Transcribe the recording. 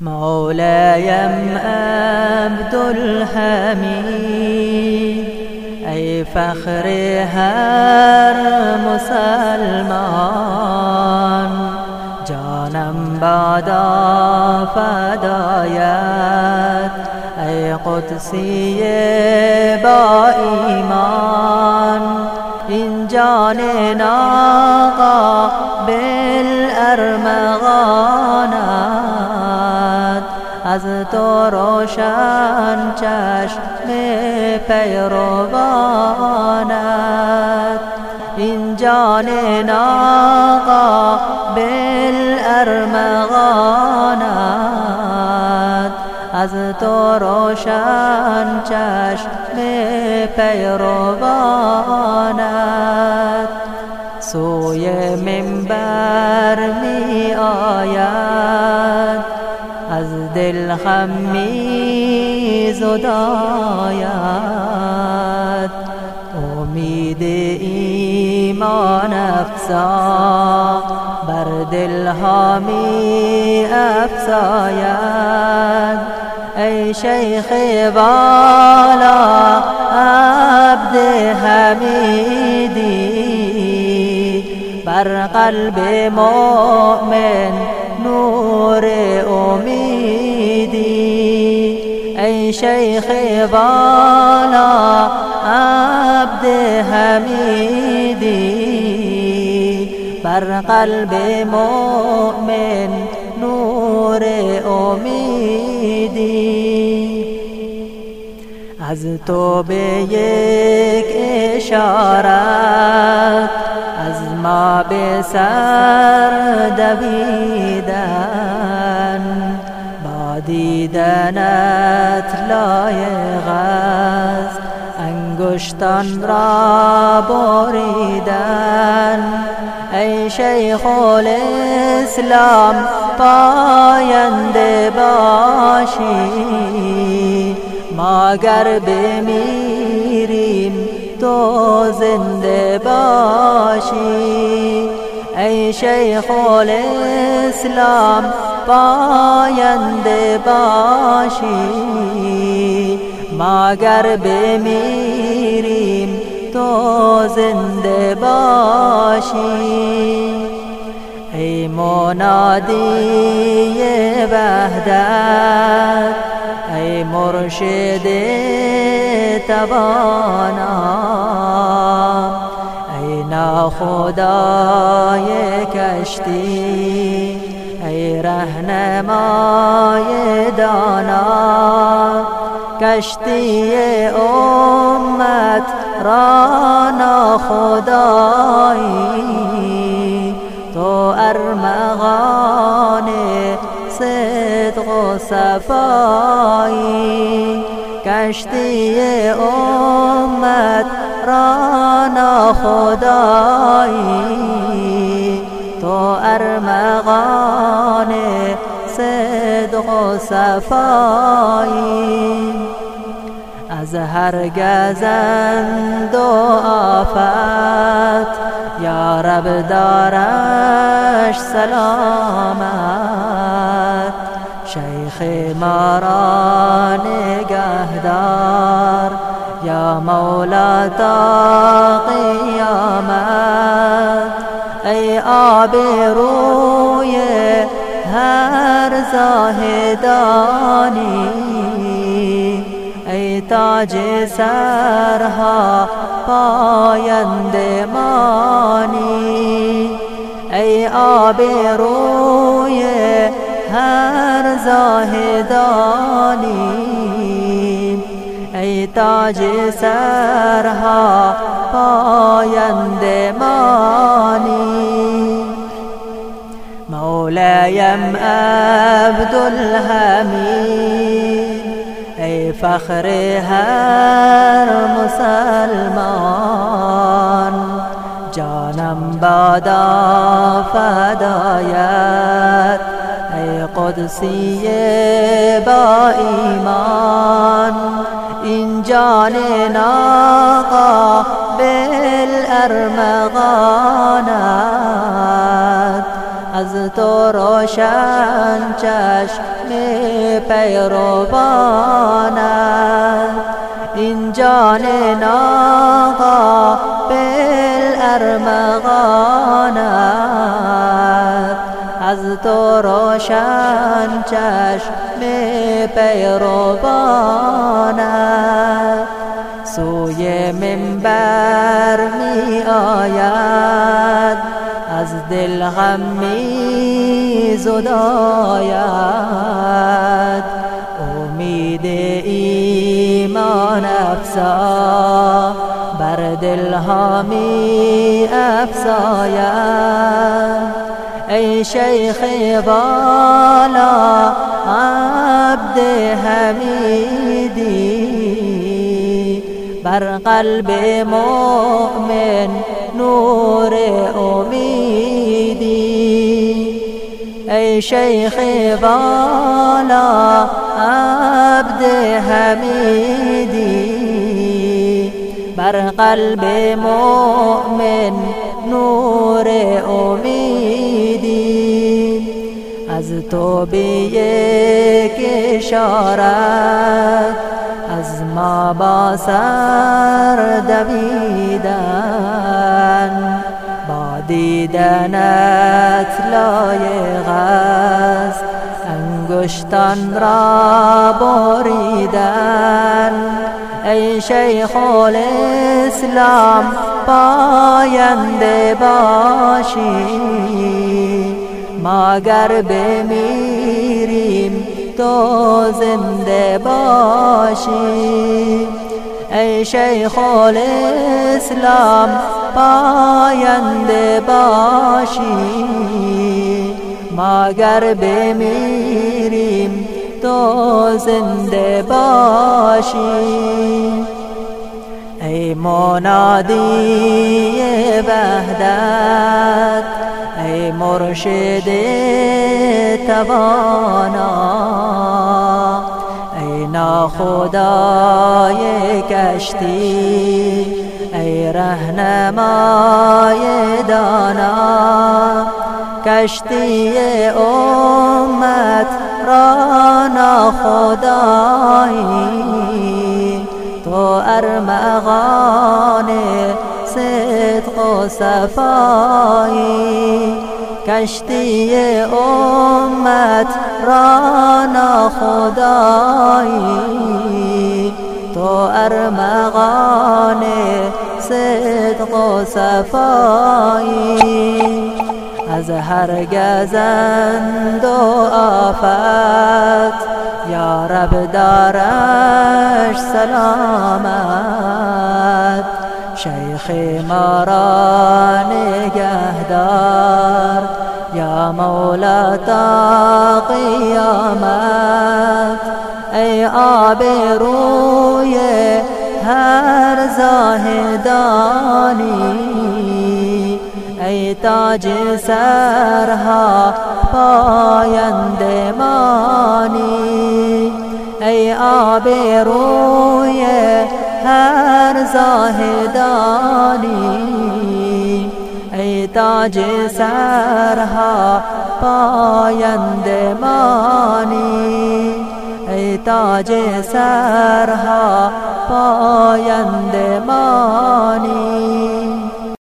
مولایم عبدالحمید ای فخر هر مسلمان. جانم بادا فدایت ای قدسی با ایمان این جان ناقا از تو روشن چشم پیروانت. این جان ناقا بالارمغانت. از تو روشن چشم پیروانت. سوی منبر هم می زداید امید ایمان افزا بر دل می افزاید. ای شیخ والا عبد حمیدی بر قلب مؤمن نور امیدی ای شیخ والا عبد حمیدی. بر قلب مؤمن نور امیدی. از تو به یک اشارت از ما به سر دویدن. با دیدنت لایق است. انگشتان را بریدن. ای شیخ الاسلام پاینده باشی. ما گر بمیریم تو زنده باشی. ای شیخ الاسلام پاینده باشی ما گر بمیریم تو زنده باشی؟ ای منادی وحدت ای مرشد توانا ای ناخدای کشتی. رهنمای دانا. کشتی امت را ناخدایی. تو ارمغان صدق و صفایی. کشتی امت را ناخدایی. تو ارمغان صفایی. از هر گزند و آفت یا رب دارش سلامت. شیخ ما را نگهدار یا مولا تا قیامت ای آب روی هر زاهدانی ای تاج سرها پاینده مانی ای آب روی هر زاهدانی ای تاج سرها پاینده مانی. مولایم عبدالحمید ای فخر هر مسلمان. جانم بادا فدایت ای قدسی با ایمان این جان ناقا بالارمغانت از تو روشن چشم پیروانت این جان ناغا بالارمغانت از تو روشن چشم پیروانت سوی منبر می آید. دل غم می زداید امید ایمان افزا بر دل ها می ای شیخ بالا عبد حمیدی بر قلب مؤمن نور امیدی. ای شیخ بالا عبد حمیدی. بر قلب مؤمن نور امیدی. از تو به یک از ما با سر دویدن با دیدنت لایق است. انگشتان را بریدن. ای شیخ الاسلام پاینده باشی. ما گر بمیریم تو زنده باشی. ای شیخ الاسلام پاینده باشی. ما گر بمیریم تو زنده باشی؟ ای منادی وحدت ای مرشد توانا. ای ناخدای کشتی ای رهنمای دانا. کشتی امت را ناخدایی. تو ارمغان صدق و صفایی. کشتی امت را ناخدایی. ارمغان صدق و صفایی. از هر گزند و آفت یا رب دارش سلامت. شیخ ما را نگهدار یا مولا تا قیامت. ای آب روی هر زاهدانی. ای تاج سرها پاینده مانی. ای آب روی هر زاهدانی. ای تاج سرها پاینده مانی. تاج سرها پاینده مانی.